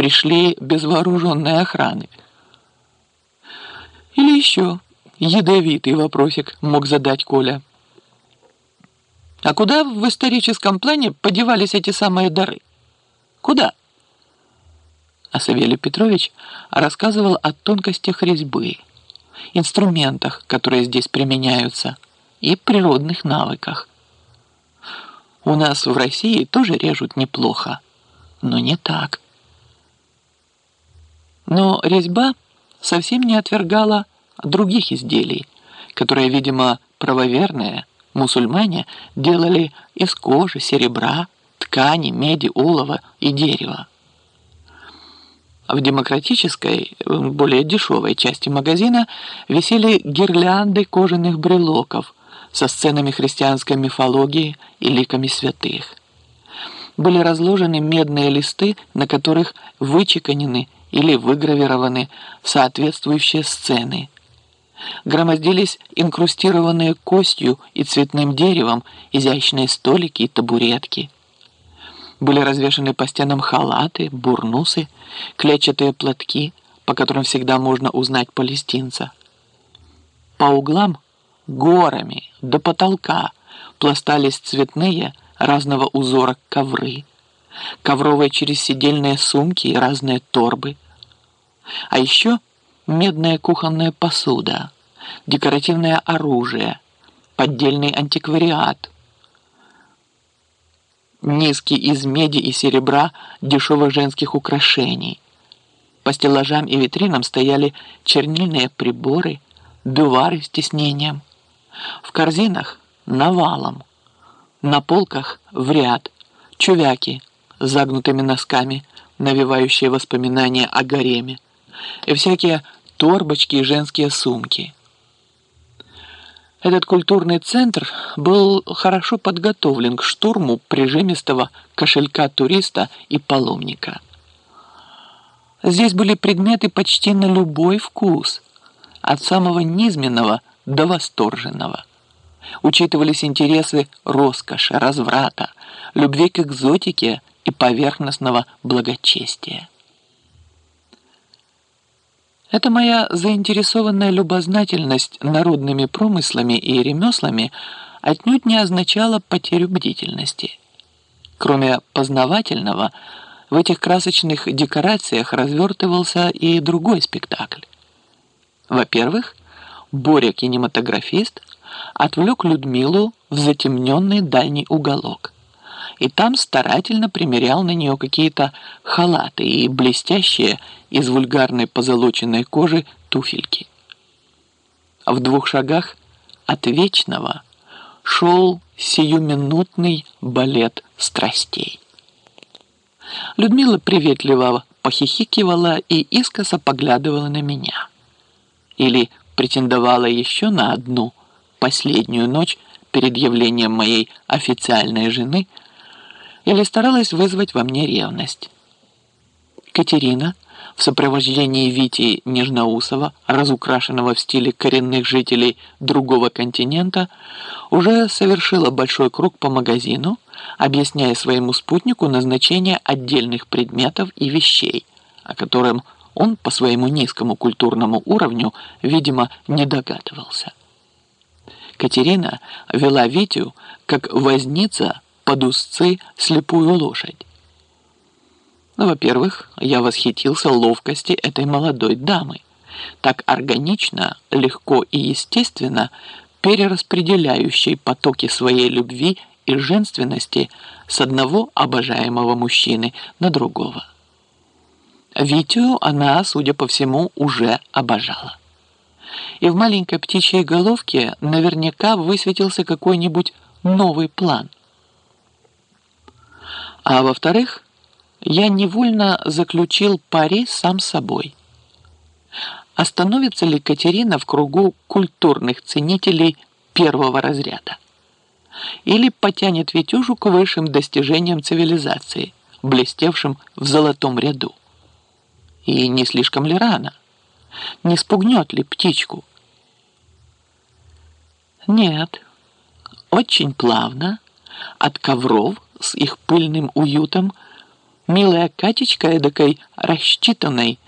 пришли без вооруженной охраны. Или еще ядовитый вопросик мог задать Коля. А куда в историческом плане подевались эти самые дары? Куда? А Савелий Петрович рассказывал о тонкостях резьбы, инструментах, которые здесь применяются, и природных навыках. У нас в России тоже режут неплохо, но не так. Но резьба совсем не отвергала других изделий, которые, видимо, правоверные мусульмане делали из кожи, серебра, ткани, меди, олова и дерева. В демократической, более дешевой части магазина висели гирлянды кожаных брелоков со сценами христианской мифологии и ликами святых. Были разложены медные листы, на которых вычеканены или выгравированы соответствующие сцены. Громоздились инкрустированные костью и цветным деревом изящные столики и табуретки. Были развешаны по стенам халаты, бурнусы, клетчатые платки, по которым всегда можно узнать палестинца. По углам горами до потолка пластались цветные разного узора ковры ковровые чересидельные сумки и разные торбы. А еще медная кухонная посуда, декоративное оружие, поддельный антиквариат, низкий из меди и серебра дешевых женских украшений. По стеллажам и витринам стояли чернильные приборы, бювары с тиснением. В корзинах навалом, на полках в ряд, чувяки – загнутыми носками, навевающие воспоминания о гареме, и всякие торбочки и женские сумки. Этот культурный центр был хорошо подготовлен к штурму прижимистого кошелька туриста и паломника. Здесь были предметы почти на любой вкус, от самого низменного до восторженного. Учитывались интересы роскоши, разврата, любви к экзотике и поверхностного благочестия. Эта моя заинтересованная любознательность народными промыслами и ремеслами отнюдь не означала потерю бдительности. Кроме познавательного, в этих красочных декорациях развертывался и другой спектакль. Во-первых, Боря-кинематографист отвлек Людмилу в затемненный дальний уголок – и там старательно примерял на нее какие-то халаты и блестящие из вульгарной позолоченной кожи туфельки. В двух шагах от вечного шел сиюминутный балет страстей. Людмила приветливо похихикивала и искоса поглядывала на меня. Или претендовала еще на одну, последнюю ночь перед явлением моей официальной жены – или старалась вызвать во мне ревность. Катерина в сопровождении Вити Нежноусова, разукрашенного в стиле коренных жителей другого континента, уже совершила большой круг по магазину, объясняя своему спутнику назначение отдельных предметов и вещей, о котором он по своему низкому культурному уровню, видимо, не догадывался. Катерина вела Витю как возница под узцы слепую лошадь. Ну, во-первых, я восхитился ловкости этой молодой дамы, так органично, легко и естественно перераспределяющей потоки своей любви и женственности с одного обожаемого мужчины на другого. Витю она, судя по всему, уже обожала. И в маленькой птичьей головке наверняка высветился какой-нибудь новый план – а во-вторых, я невольно заключил пари сам собой. Остановится ли Катерина в кругу культурных ценителей первого разряда? Или потянет Витюжу к высшим достижениям цивилизации, блестевшим в золотом ряду? И не слишком ли рано? Не спугнет ли птичку? Нет, очень плавно, от ковров, с их пыльным уютом Милая Катечка эдакой рассчитанной,